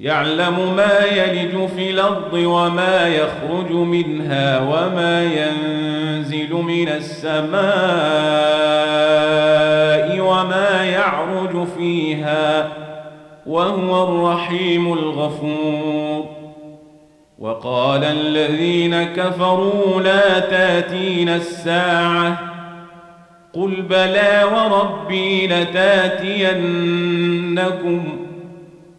يعلم ما يلج في الأرض وما يخرج منها وما ينزل من السماء وما يعرج فيها وهو الرحيم الغفور. وقال الذين كفروا لا تاتين الساعة قل بلى وربي لتأتينكم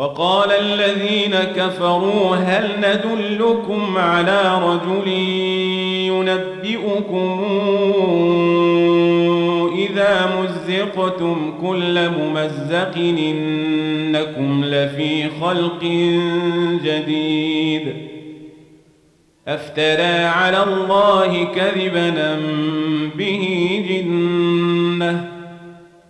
وقال الذين كفروا هل ندلكم على رجل ينبئكم إذا مزقتم كل ممزق إنكم لفي خلق جديد أفترى على الله كذبا به جنة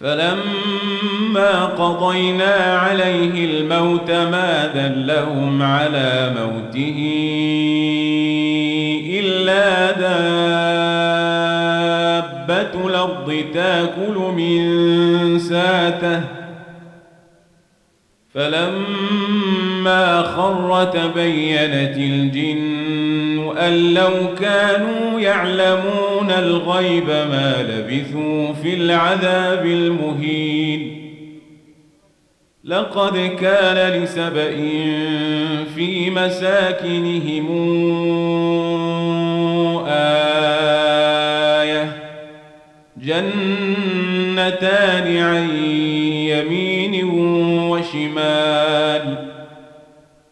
فلما قضينا عليه الموت ما دلهم على موته إلا دابة الأرض تأكل من ساته. فلما خر تبينت الجن أن لو كانوا يعلمون الغيب ما لبثوا في العذاب المهين لقد كان لسبإ في مساكنهم آية جنتان عن يمين وشمال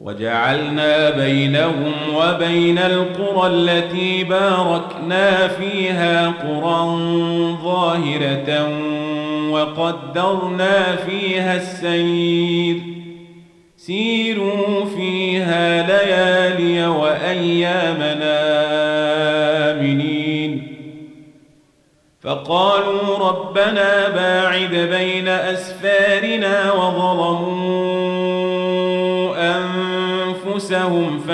وجعلنا بينهم وبين القرى التي باركنا فيها قرى ظاهرة وقدرنا فيها السير. سيروا فيها ليالي وأيامنا فقالوا ربنا باعد بين أسفارنا وظلموا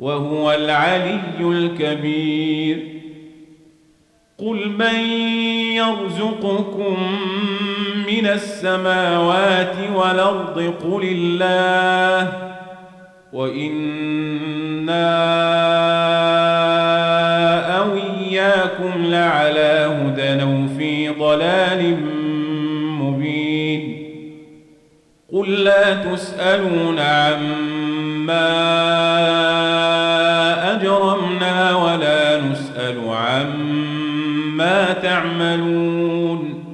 وهو العلي الكبير. قل من يرزقكم من السماوات والأرض قل الله وإنا أو إياكم لعلى هدى أو في ضلال مبين. قل لا تسألون عما عما تعملون.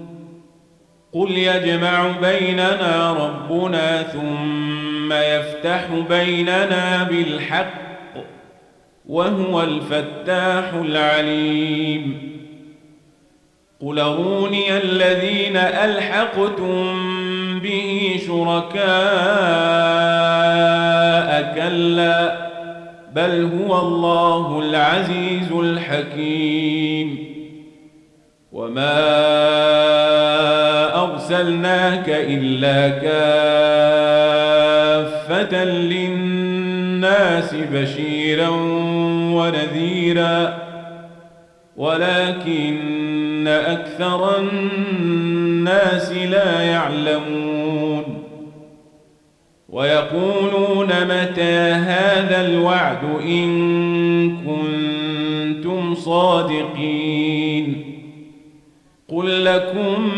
قل يجمع بيننا ربنا ثم يفتح بيننا بالحق وهو الفتاح العليم. قل أروني الذين ألحقتم به شركاء كلا. بل هو الله العزيز الحكيم. وما أرسلناك إلا كافة كافة للناس بشيرا ونذيرا ولكن أكثر الناس لا يعلمون. ويقولون متى هذا الوعد إن كنتم صادقين قل لكم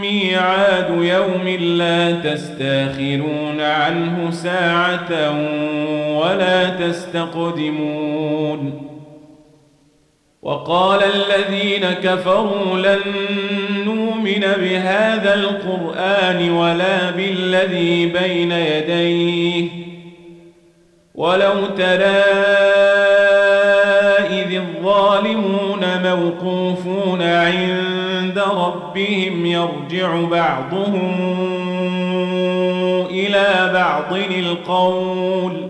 ميعاد يوم لا تستأخرون عنه ساعة ولا تستقدمون وقال الذين كفروا لن نؤمن بهذا القرآن ولا بالذي بين يديه. ولو ترى إذ الظالمون موقوفون عند ربهم يرجع بعضهم إلى بعض القول.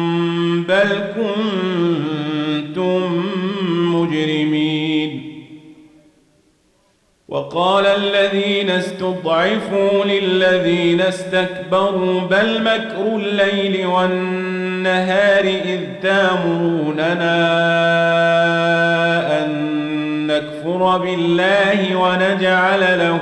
بل كنتم مجرمين وقال الذين استضعفوا للذين استكبروا بل مكر الليل والنهار إذ تامروننا أن نكفر بالله ونجعل له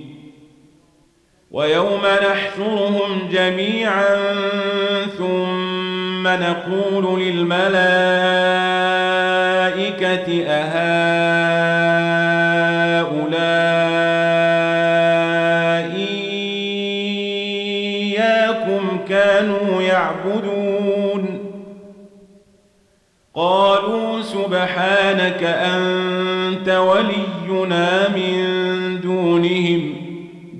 ويوم نحشرهم جميعا ثم نقول للملائكة أهؤلاء إياكم كانوا يعبدون؟ قالوا سبحانك أنت ولينا من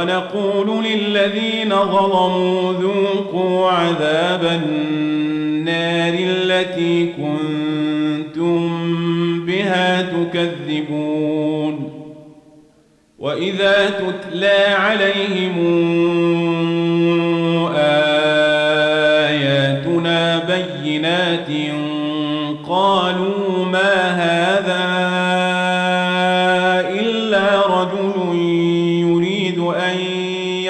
ونقول للذين ظلموا ذوقوا عذاب النار التي كنتم بها تكذبون. وإذا تتلى عليهم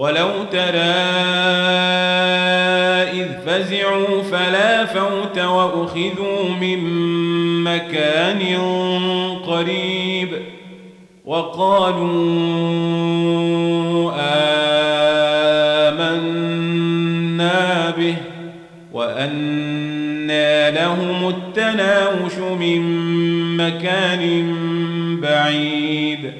ولو ترى إذ فزعوا فلا فوت وأخذوا من مكان قريب وقالوا آمنا به وأنى لهم التناوش من مكان بعيد